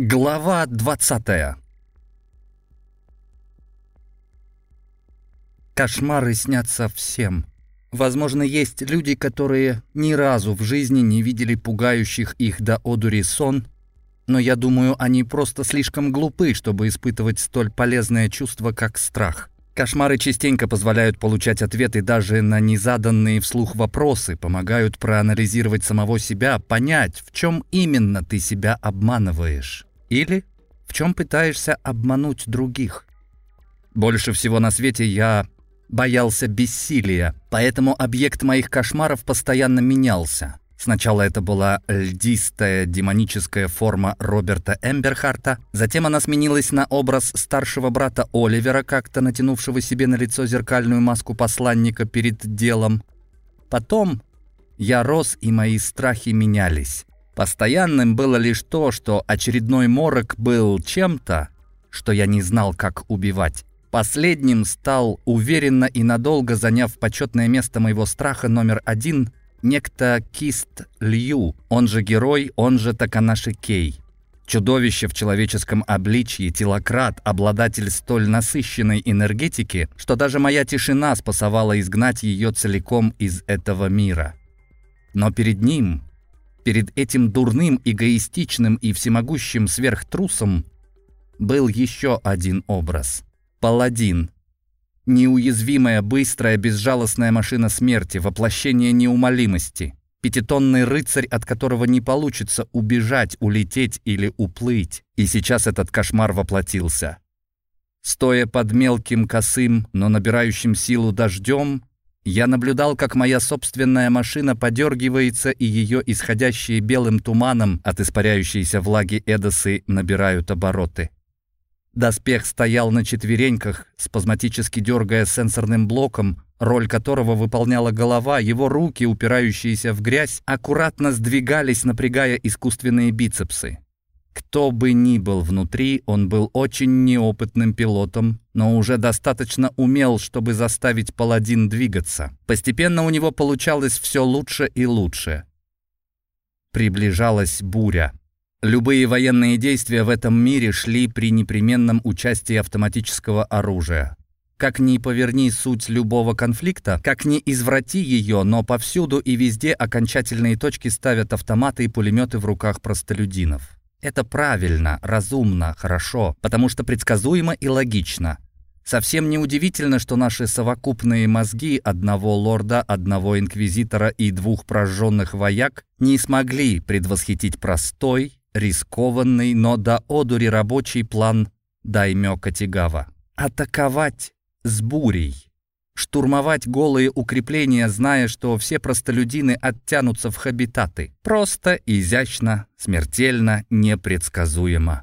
Глава 20 Кошмары снятся всем. Возможно, есть люди, которые ни разу в жизни не видели пугающих их до одури сон, но я думаю, они просто слишком глупы, чтобы испытывать столь полезное чувство, как страх. Кошмары частенько позволяют получать ответы даже на незаданные вслух вопросы, помогают проанализировать самого себя, понять, в чем именно ты себя обманываешь. Или в чем пытаешься обмануть других. Больше всего на свете я боялся бессилия, поэтому объект моих кошмаров постоянно менялся. Сначала это была льдистая демоническая форма Роберта Эмберхарта, затем она сменилась на образ старшего брата Оливера, как-то натянувшего себе на лицо зеркальную маску посланника перед делом. Потом я рос, и мои страхи менялись. Постоянным было лишь то, что очередной морок был чем-то, что я не знал, как убивать. Последним стал, уверенно и надолго заняв почетное место моего страха номер один, некто Кист Лью, он же герой, он же Таканаши Кей. Чудовище в человеческом обличье, телократ, обладатель столь насыщенной энергетики, что даже моя тишина спасовала изгнать ее целиком из этого мира. Но перед ним, перед этим дурным, эгоистичным и всемогущим сверхтрусом, был еще один образ. Паладин. Неуязвимая, быстрая, безжалостная машина смерти, воплощение неумолимости. Пятитонный рыцарь, от которого не получится убежать, улететь или уплыть. И сейчас этот кошмар воплотился. Стоя под мелким косым, но набирающим силу дождем, я наблюдал, как моя собственная машина подергивается, и ее исходящие белым туманом от испаряющейся влаги Эдосы набирают обороты. Доспех стоял на четвереньках, спазматически дергая сенсорным блоком, роль которого выполняла голова, его руки, упирающиеся в грязь, аккуратно сдвигались, напрягая искусственные бицепсы. Кто бы ни был внутри, он был очень неопытным пилотом, но уже достаточно умел, чтобы заставить паладин двигаться. Постепенно у него получалось все лучше и лучше. Приближалась буря. Любые военные действия в этом мире шли при непременном участии автоматического оружия. Как ни поверни суть любого конфликта, как ни изврати ее, но повсюду и везде окончательные точки ставят автоматы и пулеметы в руках простолюдинов. Это правильно, разумно, хорошо, потому что предсказуемо и логично. Совсем неудивительно, что наши совокупные мозги одного лорда, одного инквизитора и двух прожженных вояк не смогли предвосхитить простой, рискованный, но до одури рабочий план Даймё Катигава. Атаковать с бурей. Штурмовать голые укрепления, зная, что все простолюдины оттянутся в хабитаты. Просто, изящно, смертельно, непредсказуемо.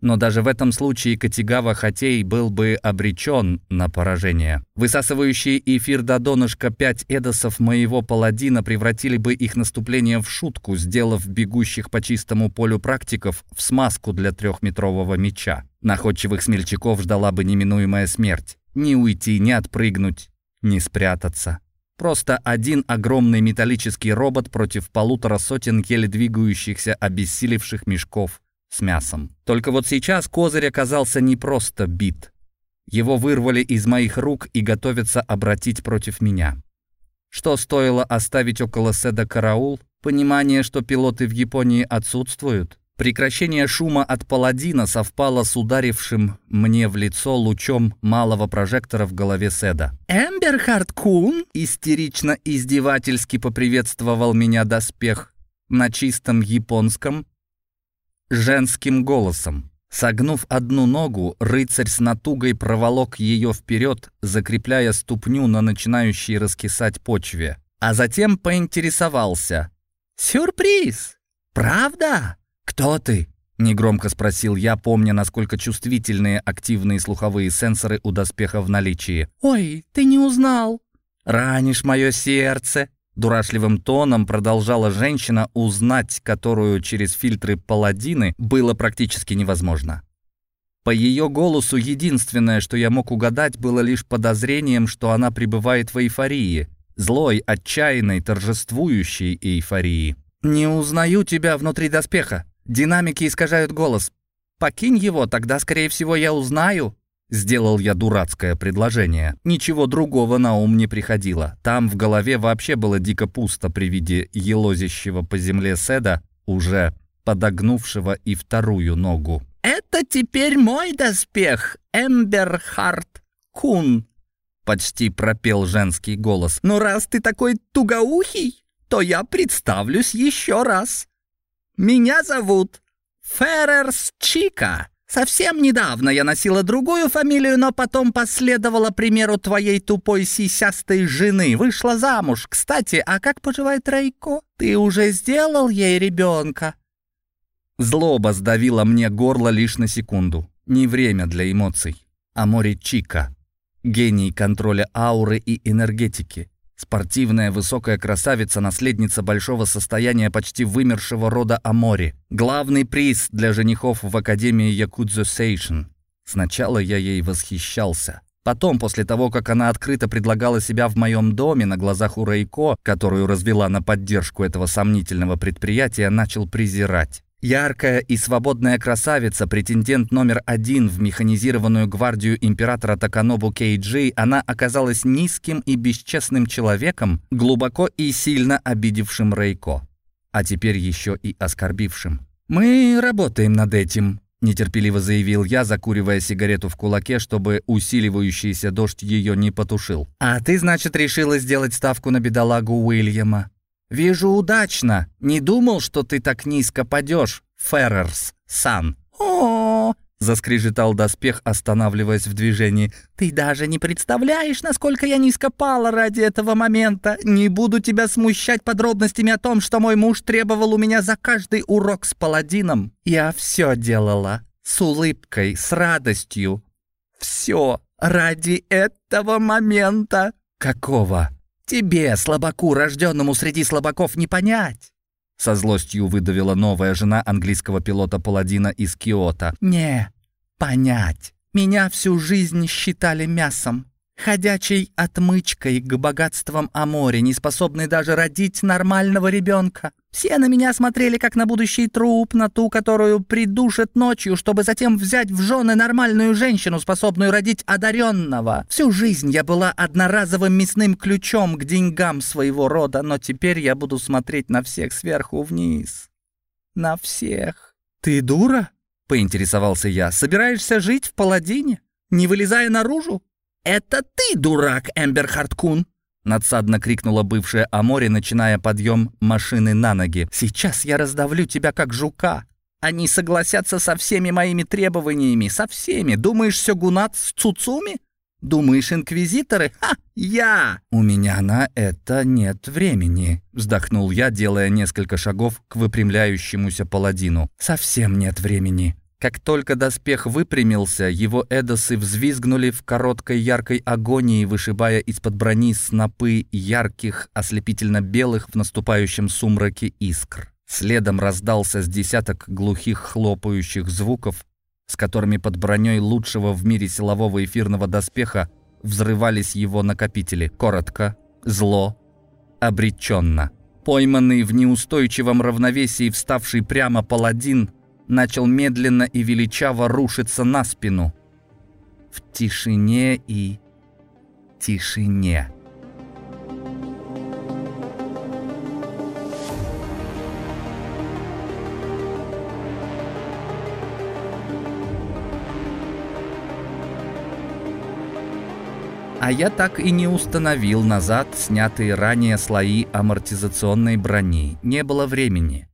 Но даже в этом случае Катигава Хатей был бы обречен на поражение. Высасывающие эфир до донышка пять эдосов моего паладина превратили бы их наступление в шутку, сделав бегущих по чистому полю практиков в смазку для трехметрового меча. Находчивых смельчаков ждала бы неминуемая смерть. Не уйти, не отпрыгнуть, не спрятаться. Просто один огромный металлический робот против полутора сотен еле двигающихся обессилевших мешков с мясом. Только вот сейчас козырь оказался не просто бит. Его вырвали из моих рук и готовятся обратить против меня. Что стоило оставить около Седа караул? Понимание, что пилоты в Японии отсутствуют? Прекращение шума от паладина совпало с ударившим мне в лицо лучом малого прожектора в голове Седа. «Эмберхард Кун!» — истерично-издевательски поприветствовал меня доспех на чистом японском, женским голосом. Согнув одну ногу, рыцарь с натугой проволок ее вперед, закрепляя ступню на начинающей раскисать почве. А затем поинтересовался. «Сюрприз! Правда? Кто ты?» Негромко спросил я, помня, насколько чувствительные активные слуховые сенсоры у доспеха в наличии. «Ой, ты не узнал!» «Ранишь мое сердце!» Дурашливым тоном продолжала женщина, узнать которую через фильтры паладины было практически невозможно. По ее голосу единственное, что я мог угадать, было лишь подозрением, что она пребывает в эйфории. Злой, отчаянной, торжествующей эйфории. «Не узнаю тебя внутри доспеха. Динамики искажают голос. Покинь его, тогда, скорее всего, я узнаю». Сделал я дурацкое предложение. Ничего другого на ум не приходило. Там в голове вообще было дико пусто при виде елозящего по земле Седа, уже подогнувшего и вторую ногу. «Это теперь мой доспех, Эмберхард Кун», — почти пропел женский голос. «Но раз ты такой тугоухий, то я представлюсь еще раз. Меня зовут Феррерс Чика. Совсем недавно я носила другую фамилию, но потом последовала примеру твоей тупой сисястой жены. Вышла замуж. Кстати, а как поживает Рейко? Ты уже сделал ей ребенка?» Злоба сдавила мне горло лишь на секунду. Не время для эмоций. А море Чика. Гений контроля ауры и энергетики. Спортивная высокая красавица, наследница большого состояния почти вымершего рода Амори. Главный приз для женихов в Академии Якудзо Сейшн. Сначала я ей восхищался. Потом, после того, как она открыто предлагала себя в моем доме на глазах у Рейко, которую развела на поддержку этого сомнительного предприятия, начал презирать. Яркая и свободная красавица, претендент номер один в механизированную гвардию императора Таканобу Кейджи, она оказалась низким и бесчестным человеком, глубоко и сильно обидевшим Рейко, а теперь еще и оскорбившим. «Мы работаем над этим», — нетерпеливо заявил я, закуривая сигарету в кулаке, чтобы усиливающийся дождь ее не потушил. «А ты, значит, решила сделать ставку на бедолагу Уильяма?» «Вижу, удачно. Не думал, что ты так низко падешь, Феррерс, сан». «О, заскрежетал доспех, останавливаясь в движении. «Ты даже не представляешь, насколько я низко пала ради этого момента. Не буду тебя смущать подробностями о том, что мой муж требовал у меня за каждый урок с паладином. Я все делала. С улыбкой, с радостью. Все ради этого момента». «Какого?» Тебе, слабаку, рожденному среди слабаков, не понять!» Со злостью выдавила новая жена английского пилота-паладина из Киота. «Не, понять. Меня всю жизнь считали мясом ходячей отмычкой к богатствам о море, не способной даже родить нормального ребенка. Все на меня смотрели как на будущий труп, на ту, которую придушат ночью, чтобы затем взять в жены нормальную женщину, способную родить одаренного. Всю жизнь я была одноразовым мясным ключом к деньгам своего рода, но теперь я буду смотреть на всех сверху вниз. На всех. «Ты дура?» — поинтересовался я. «Собираешься жить в паладине, не вылезая наружу?» «Это ты, дурак, Эмбер Харткун!» Надсадно крикнула бывшая Амори, начиная подъем машины на ноги. «Сейчас я раздавлю тебя, как жука!» Они согласятся со всеми моими требованиями, со всеми. Думаешь, Сёгунат с Цуцуми? Думаешь, инквизиторы? Ха, я! У меня на это нет времени, вздохнул я, делая несколько шагов к выпрямляющемуся паладину. Совсем нет времени. Как только доспех выпрямился, его эдосы взвизгнули в короткой яркой агонии, вышибая из-под брони снопы ярких, ослепительно-белых в наступающем сумраке искр. Следом раздался с десяток глухих хлопающих звуков, с которыми под броней лучшего в мире силового эфирного доспеха взрывались его накопители. Коротко, зло, обреченно. Пойманный в неустойчивом равновесии вставший прямо паладин — начал медленно и величаво рушиться на спину. В тишине и тишине. А я так и не установил назад снятые ранее слои амортизационной брони. Не было времени.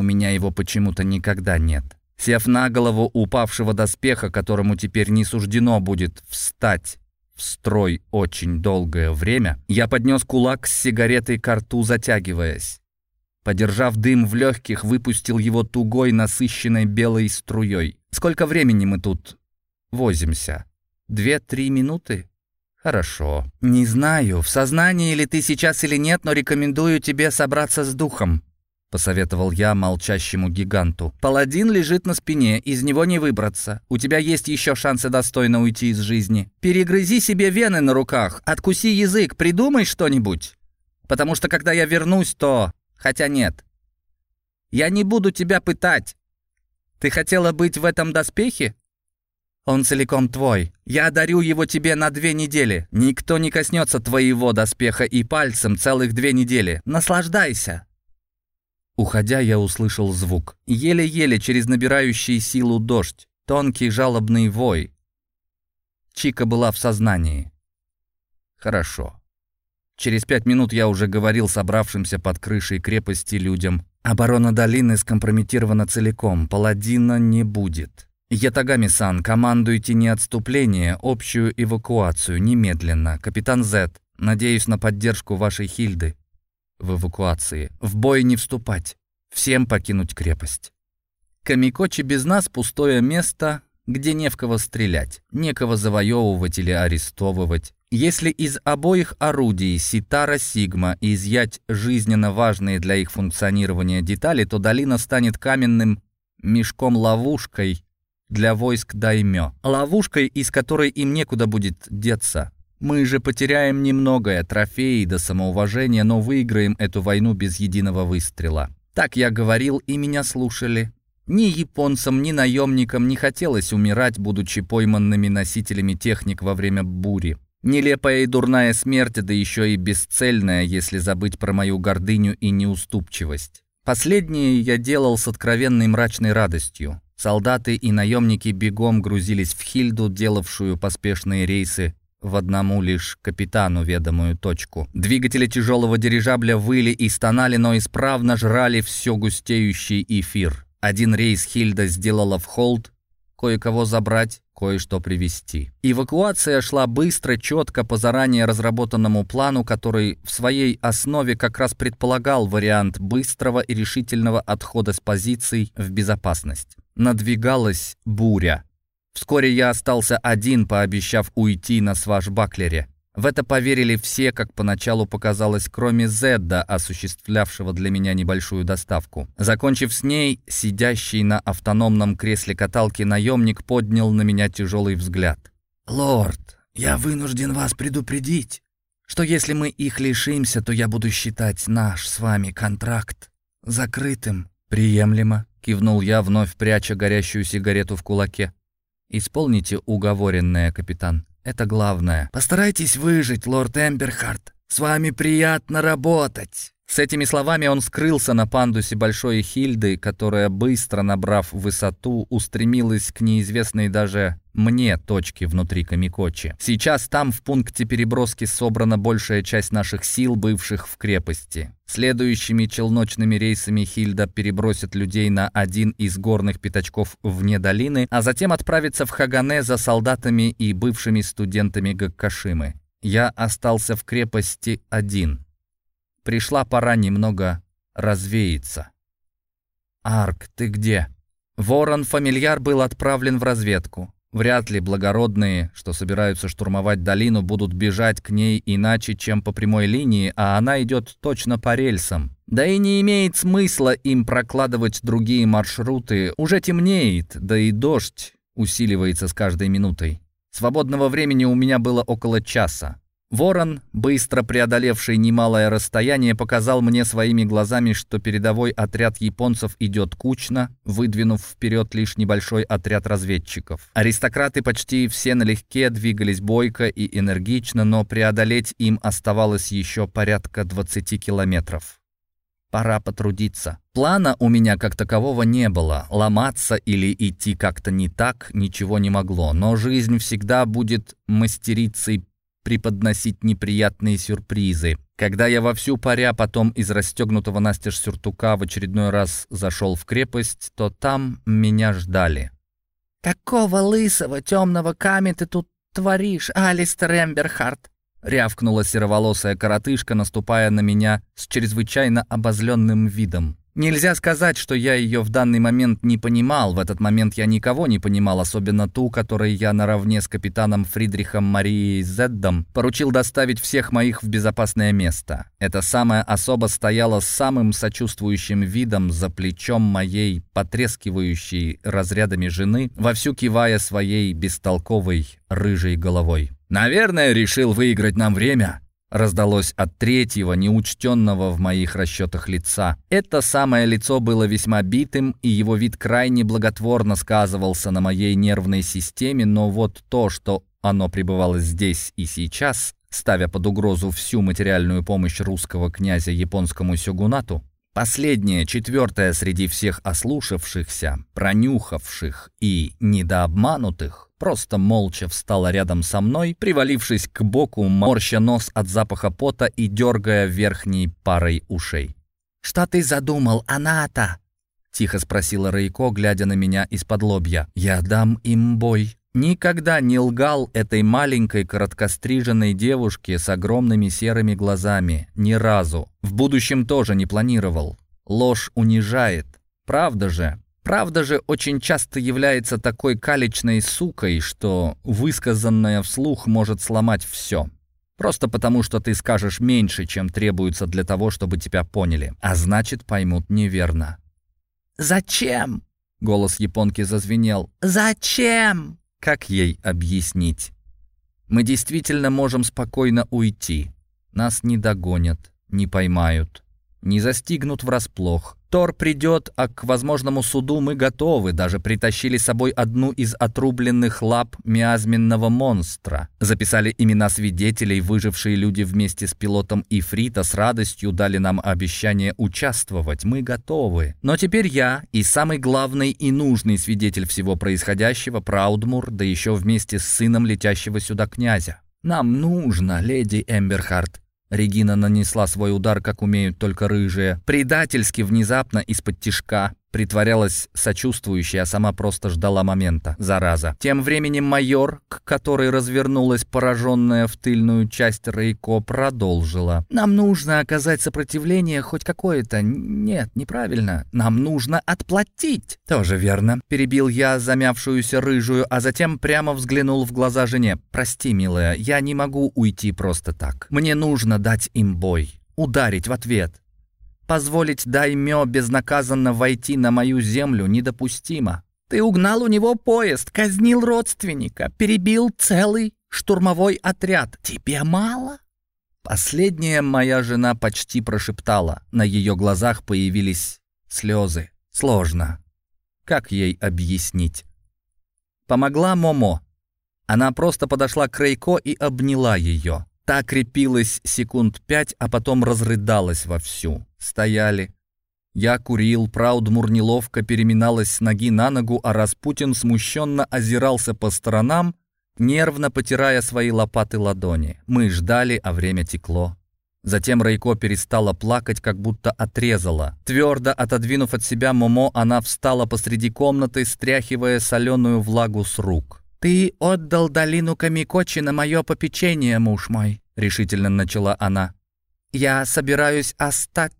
У меня его почему-то никогда нет. Сев на голову упавшего доспеха, которому теперь не суждено будет встать в строй очень долгое время, я поднес кулак с сигаретой к рту, затягиваясь. Подержав дым в легких, выпустил его тугой, насыщенной белой струей. «Сколько времени мы тут возимся? Две-три минуты?» «Хорошо. Не знаю, в сознании ли ты сейчас или нет, но рекомендую тебе собраться с духом. — посоветовал я молчащему гиганту. «Паладин лежит на спине, из него не выбраться. У тебя есть еще шансы достойно уйти из жизни. Перегрызи себе вены на руках, откуси язык, придумай что-нибудь. Потому что когда я вернусь, то... Хотя нет. Я не буду тебя пытать. Ты хотела быть в этом доспехе? Он целиком твой. Я дарю его тебе на две недели. Никто не коснется твоего доспеха и пальцем целых две недели. Наслаждайся!» Уходя, я услышал звук. Еле-еле через набирающий силу дождь. Тонкий жалобный вой. Чика была в сознании. Хорошо. Через пять минут я уже говорил собравшимся под крышей крепости людям. Оборона долины скомпрометирована целиком, паладина не будет. Ятагами-сан, командуйте не отступление, общую эвакуацию, немедленно. Капитан Зет, надеюсь на поддержку вашей Хильды в эвакуации. В бой не вступать. Всем покинуть крепость. Камикочи без нас пустое место, где не в кого стрелять, некого завоевывать или арестовывать. Если из обоих орудий Ситара Сигма изъять жизненно важные для их функционирования детали, то долина станет каменным мешком-ловушкой для войск Даймё. Ловушкой, из которой им некуда будет деться. Мы же потеряем немногое, трофеи до самоуважения, но выиграем эту войну без единого выстрела. Так я говорил, и меня слушали. Ни японцам, ни наемникам не хотелось умирать, будучи пойманными носителями техник во время бури. Нелепая и дурная смерть, да еще и бесцельная, если забыть про мою гордыню и неуступчивость. Последнее я делал с откровенной мрачной радостью. Солдаты и наемники бегом грузились в Хильду, делавшую поспешные рейсы в одному лишь капитану ведомую точку. Двигатели тяжелого дирижабля выли и стонали, но исправно жрали все густеющий эфир. Один рейс Хильда сделала в холд, кое-кого забрать, кое-что привезти. Эвакуация шла быстро, четко, по заранее разработанному плану, который в своей основе как раз предполагал вариант быстрого и решительного отхода с позиций в безопасность. Надвигалась буря. Вскоре я остался один, пообещав уйти на свашбаклере. В это поверили все, как поначалу показалось, кроме Зедда, осуществлявшего для меня небольшую доставку. Закончив с ней, сидящий на автономном кресле каталки наемник поднял на меня тяжелый взгляд. «Лорд, я вынужден вас предупредить, что если мы их лишимся, то я буду считать наш с вами контракт закрытым». «Приемлемо», — кивнул я, вновь пряча горящую сигарету в кулаке. Исполните уговоренное, капитан. Это главное. Постарайтесь выжить, лорд Эмберхарт. С вами приятно работать. С этими словами он скрылся на пандусе Большой Хильды, которая, быстро набрав высоту, устремилась к неизвестной даже мне точке внутри Камикочи. Сейчас там, в пункте переброски, собрана большая часть наших сил, бывших в крепости. Следующими челночными рейсами Хильда перебросит людей на один из горных пятачков вне долины, а затем отправится в Хагане за солдатами и бывшими студентами Гаккашимы. Я остался в крепости один — Пришла пора немного развеяться. «Арк, ты где?» Ворон-фамильяр был отправлен в разведку. Вряд ли благородные, что собираются штурмовать долину, будут бежать к ней иначе, чем по прямой линии, а она идет точно по рельсам. Да и не имеет смысла им прокладывать другие маршруты. Уже темнеет, да и дождь усиливается с каждой минутой. Свободного времени у меня было около часа. Ворон, быстро преодолевший немалое расстояние, показал мне своими глазами, что передовой отряд японцев идет кучно, выдвинув вперед лишь небольшой отряд разведчиков. Аристократы почти все налегке двигались бойко и энергично, но преодолеть им оставалось еще порядка 20 километров. Пора потрудиться. Плана у меня как такового не было. Ломаться или идти как-то не так ничего не могло. Но жизнь всегда будет мастерицей преподносить неприятные сюрпризы. Когда я вовсю паря потом из расстегнутого настежь сюртука в очередной раз зашел в крепость, то там меня ждали. «Какого лысого темного камня ты тут творишь, Алистер Эмберхарт?» рявкнула сероволосая коротышка, наступая на меня с чрезвычайно обозленным видом. Нельзя сказать, что я ее в данный момент не понимал. В этот момент я никого не понимал, особенно ту, которой я наравне с капитаном Фридрихом Марией Зеддом поручил доставить всех моих в безопасное место. Эта самая особа стояла с самым сочувствующим видом за плечом моей потрескивающей разрядами жены, вовсю кивая своей бестолковой рыжей головой. «Наверное, решил выиграть нам время», Раздалось от третьего, неучтенного в моих расчетах лица. Это самое лицо было весьма битым, и его вид крайне благотворно сказывался на моей нервной системе, но вот то, что оно пребывало здесь и сейчас, ставя под угрозу всю материальную помощь русского князя японскому сёгунату, последнее, четвертое среди всех ослушавшихся, пронюхавших и недообманутых, просто молча встала рядом со мной, привалившись к боку, морща нос от запаха пота и дергая верхней парой ушей. «Что ты задумал, Аната?» — тихо спросила Рейко, глядя на меня из-под лобья. «Я дам им бой». Никогда не лгал этой маленькой короткостриженной девушке с огромными серыми глазами. Ни разу. В будущем тоже не планировал. Ложь унижает. Правда же? Правда же очень часто является такой калечной сукой, что высказанное вслух может сломать все. Просто потому, что ты скажешь меньше, чем требуется для того, чтобы тебя поняли. А значит, поймут неверно. «Зачем?» — голос японки зазвенел. «Зачем?» Как ей объяснить? Мы действительно можем спокойно уйти. Нас не догонят, не поймают, не застигнут врасплох. Тор придет, а к возможному суду мы готовы. Даже притащили с собой одну из отрубленных лап миазменного монстра. Записали имена свидетелей, выжившие люди вместе с пилотом Ифрита с радостью дали нам обещание участвовать. Мы готовы. Но теперь я и самый главный и нужный свидетель всего происходящего, Праудмур, да еще вместе с сыном летящего сюда князя. Нам нужно, леди Эмберхарт, Регина нанесла свой удар, как умеют только рыжие. Предательски, внезапно, из-под тишка. Притворялась сочувствующей, а сама просто ждала момента. Зараза. Тем временем майор, к которой развернулась пораженная в тыльную часть Рейко, продолжила. «Нам нужно оказать сопротивление хоть какое-то. Нет, неправильно. Нам нужно отплатить». «Тоже верно», — перебил я замявшуюся рыжую, а затем прямо взглянул в глаза жене. «Прости, милая, я не могу уйти просто так. Мне нужно дать им бой. Ударить в ответ. Позволить даймё безнаказанно войти на мою землю недопустимо. Ты угнал у него поезд, казнил родственника, перебил целый штурмовой отряд. Тебе мало? Последняя моя жена почти прошептала. На ее глазах появились слезы. Сложно. Как ей объяснить? Помогла Момо. Она просто подошла к Рейко и обняла ее. Та крепилась секунд пять, а потом разрыдалась вовсю. Стояли. Я курил, Праудмур неловко переминалась с ноги на ногу, а Распутин смущенно озирался по сторонам, нервно потирая свои лопаты ладони. Мы ждали, а время текло. Затем Райко перестала плакать, как будто отрезала. Твердо отодвинув от себя Момо, она встала посреди комнаты, стряхивая соленую влагу с рук. «Ты отдал долину Камикочи на мое попечение, муж мой», — решительно начала она. «Я собираюсь остать».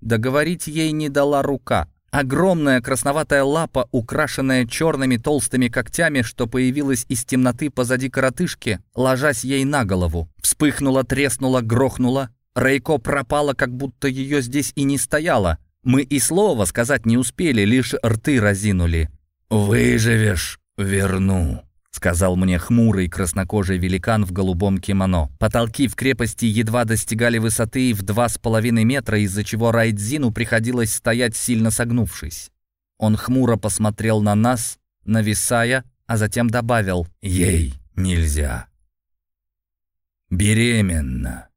Договорить ей не дала рука. Огромная красноватая лапа, украшенная черными толстыми когтями, что появилась из темноты позади коротышки, ложась ей на голову. Вспыхнула, треснула, грохнула. Рейко пропала, как будто ее здесь и не стояло. Мы и слова сказать не успели, лишь рты разинули. «Выживешь, верну», сказал мне хмурый краснокожий великан в голубом кимоно. Потолки в крепости едва достигали высоты в два с половиной метра, из-за чего Райдзину приходилось стоять сильно согнувшись. Он хмуро посмотрел на нас, нависая, а затем добавил «Ей нельзя». «Беременна»,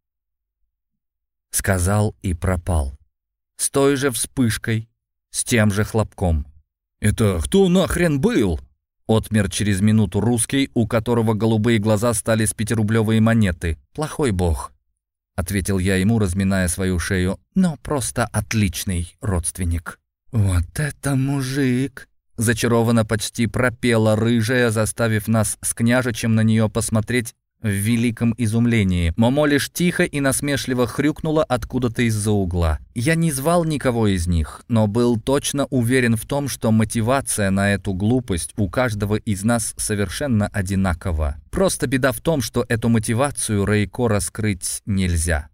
— сказал и пропал. С той же вспышкой, с тем же хлопком. «Это кто нахрен был?» Отмер через минуту русский, у которого голубые глаза стали с пятирублевые монеты. «Плохой бог», — ответил я ему, разминая свою шею, «но просто отличный родственник». «Вот это мужик!» Зачарованно почти пропела рыжая, заставив нас с княжичем на нее посмотреть в великом изумлении. Момо лишь тихо и насмешливо хрюкнула откуда-то из-за угла. Я не звал никого из них, но был точно уверен в том, что мотивация на эту глупость у каждого из нас совершенно одинакова. Просто беда в том, что эту мотивацию Рейко раскрыть нельзя.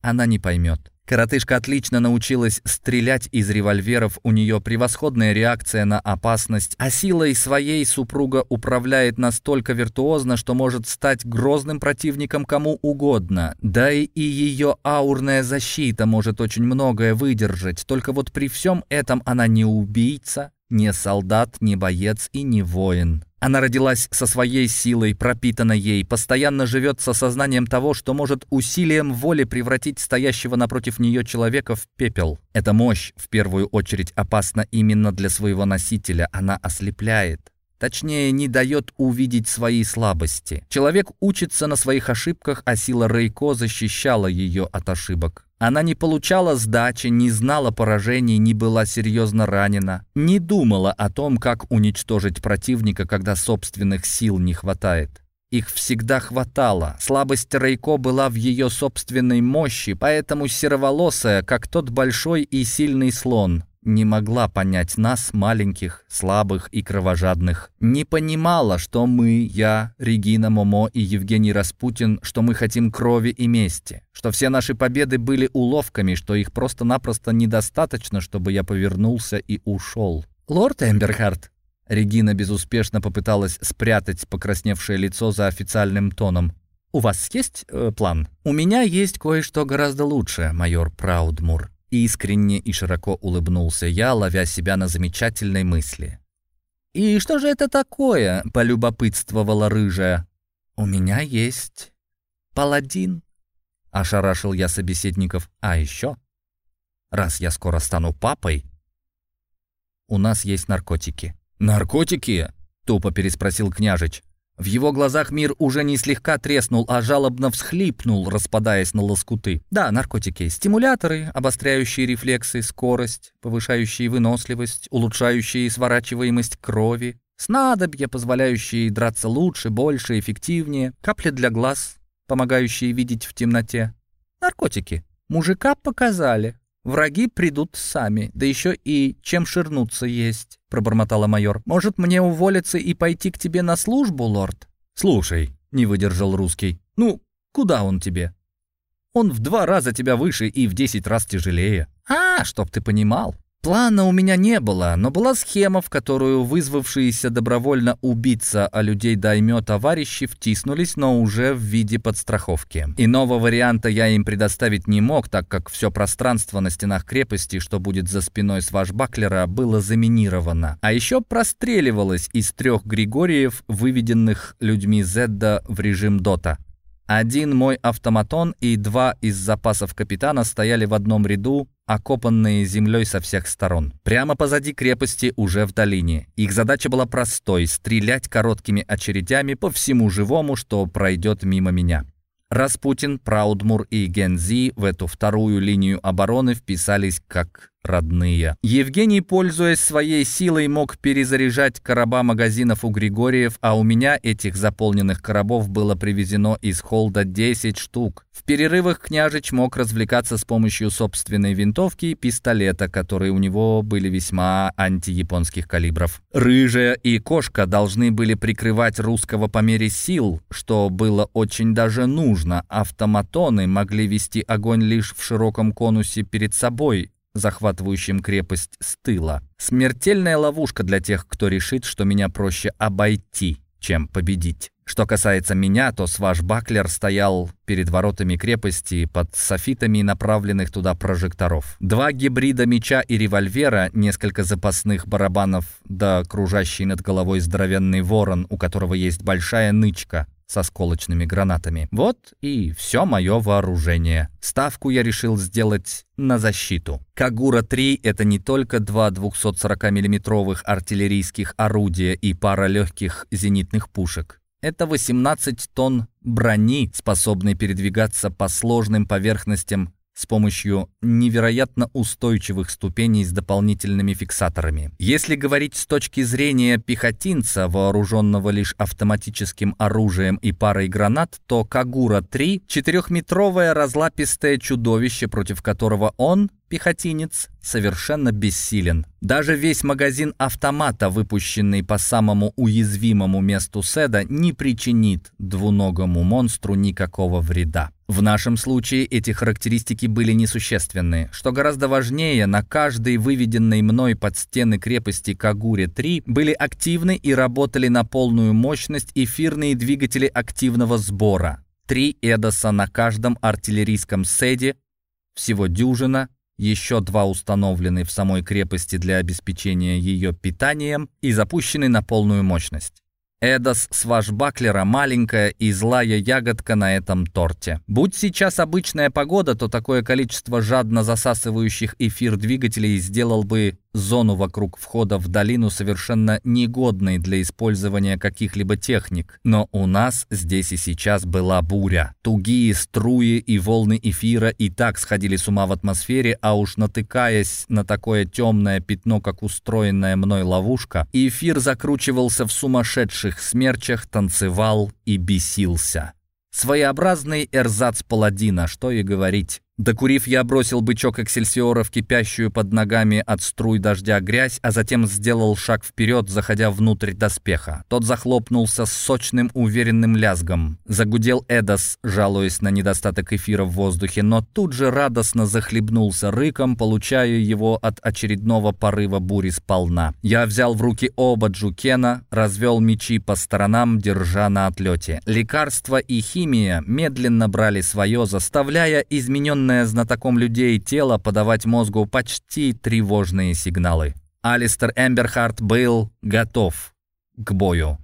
Она не поймет. Коротышка отлично научилась стрелять из револьверов, у нее превосходная реакция на опасность, а силой своей супруга управляет настолько виртуозно, что может стать грозным противником кому угодно. Да и ее аурная защита может очень многое выдержать, только вот при всем этом она не убийца, не солдат, не боец и не воин. Она родилась со своей силой, пропитана ей, постоянно живет со сознанием того, что может усилием воли превратить стоящего напротив нее человека в пепел. Эта мощь, в первую очередь, опасна именно для своего носителя. Она ослепляет. Точнее, не дает увидеть свои слабости. Человек учится на своих ошибках, а сила Рейко защищала ее от ошибок. Она не получала сдачи, не знала поражений, не была серьезно ранена, не думала о том, как уничтожить противника, когда собственных сил не хватает. Их всегда хватало. Слабость Рейко была в ее собственной мощи, поэтому сероволосая, как тот большой и сильный слон, не могла понять нас, маленьких, слабых и кровожадных. Не понимала, что мы, я, Регина Момо и Евгений Распутин, что мы хотим крови и мести, что все наши победы были уловками, что их просто-напросто недостаточно, чтобы я повернулся и ушел. «Лорд Эмберхарт», Регина безуспешно попыталась спрятать покрасневшее лицо за официальным тоном. «У вас есть э, план?» «У меня есть кое-что гораздо лучше, майор Праудмур», Искренне и широко улыбнулся я, ловя себя на замечательной мысли. «И что же это такое?» — полюбопытствовала рыжая. «У меня есть паладин», — ошарашил я собеседников. «А еще, раз я скоро стану папой, у нас есть наркотики». «Наркотики?» — тупо переспросил княжич. В его глазах мир уже не слегка треснул, а жалобно всхлипнул, распадаясь на лоскуты. Да, наркотики. Стимуляторы, обостряющие рефлексы, скорость, повышающие выносливость, улучшающие сворачиваемость крови, снадобья, позволяющие драться лучше, больше, эффективнее, капли для глаз, помогающие видеть в темноте. Наркотики. Мужика показали. Враги придут сами, да еще и чем ширнуться есть пробормотала майор. «Может, мне уволиться и пойти к тебе на службу, лорд?» «Слушай», — не выдержал русский, — «ну, куда он тебе? Он в два раза тебя выше и в десять раз тяжелее». «А, чтоб ты понимал». Плана у меня не было, но была схема, в которую вызвавшиеся добровольно убиться, а людей даймё товарищи втиснулись, но уже в виде подстраховки. Иного варианта я им предоставить не мог, так как все пространство на стенах крепости, что будет за спиной свашбаклера, было заминировано. А еще простреливалось из трех Григориев, выведенных людьми Зедда в режим Дота. Один мой автоматон и два из запасов капитана стояли в одном ряду, окопанные землей со всех сторон. Прямо позади крепости, уже в долине. Их задача была простой — стрелять короткими очередями по всему живому, что пройдет мимо меня. Распутин, Праудмур и Гензи в эту вторую линию обороны вписались как родные. Евгений, пользуясь своей силой, мог перезаряжать короба магазинов у Григорьев, а у меня этих заполненных коробов было привезено из холда 10 штук. В перерывах княжич мог развлекаться с помощью собственной винтовки и пистолета, которые у него были весьма антияпонских калибров. Рыжая и кошка должны были прикрывать русского по мере сил, что было очень даже нужно. Автоматоны могли вести огонь лишь в широком конусе перед собой, захватывающим крепость с тыла. Смертельная ловушка для тех, кто решит, что меня проще обойти, чем победить. Что касается меня, то свашбаклер стоял перед воротами крепости под софитами направленных туда прожекторов. Два гибрида меча и револьвера, несколько запасных барабанов да кружащий над головой здоровенный ворон, у которого есть большая нычка, со сколочными гранатами. Вот и все мое вооружение. Ставку я решил сделать на защиту. Кагура-3 — это не только два 240 миллиметровых артиллерийских орудия и пара легких зенитных пушек. Это 18 тонн брони, способной передвигаться по сложным поверхностям с помощью невероятно устойчивых ступеней с дополнительными фиксаторами. Если говорить с точки зрения пехотинца, вооруженного лишь автоматическим оружием и парой гранат, то Кагура-3 — четырехметровое разлапистое чудовище, против которого он пехотинец совершенно бессилен. Даже весь магазин автомата, выпущенный по самому уязвимому месту Седа, не причинит двуногому монстру никакого вреда. В нашем случае эти характеристики были несущественны. Что гораздо важнее, на каждой выведенной мной под стены крепости Кагуре-3 были активны и работали на полную мощность эфирные двигатели активного сбора. Три Эдоса на каждом артиллерийском седе, всего дюжина, еще два установлены в самой крепости для обеспечения ее питанием и запущены на полную мощность. Эдос свашбаклера маленькая и злая ягодка на этом торте. Будь сейчас обычная погода, то такое количество жадно засасывающих эфир двигателей сделал бы зону вокруг входа в долину совершенно негодной для использования каких-либо техник. Но у нас здесь и сейчас была буря. Тугие струи и волны эфира и так сходили с ума в атмосфере, а уж натыкаясь на такое темное пятно, как устроенная мной ловушка, эфир закручивался в сумасшедших смерчах, танцевал и бесился. Своеобразный эрзац паладина, что и говорить. Докурив, я бросил бычок эксельсиора в кипящую под ногами от струй дождя грязь, а затем сделал шаг вперед, заходя внутрь доспеха. Тот захлопнулся с сочным уверенным лязгом. Загудел Эдос, жалуясь на недостаток эфира в воздухе, но тут же радостно захлебнулся рыком, получая его от очередного порыва бури сполна. Я взял в руки оба джукена, развел мечи по сторонам, держа на отлете. Лекарства и химия медленно брали свое, заставляя измененное наделенное знатоком людей тело подавать мозгу почти тревожные сигналы. Алистер Эмберхарт был готов к бою.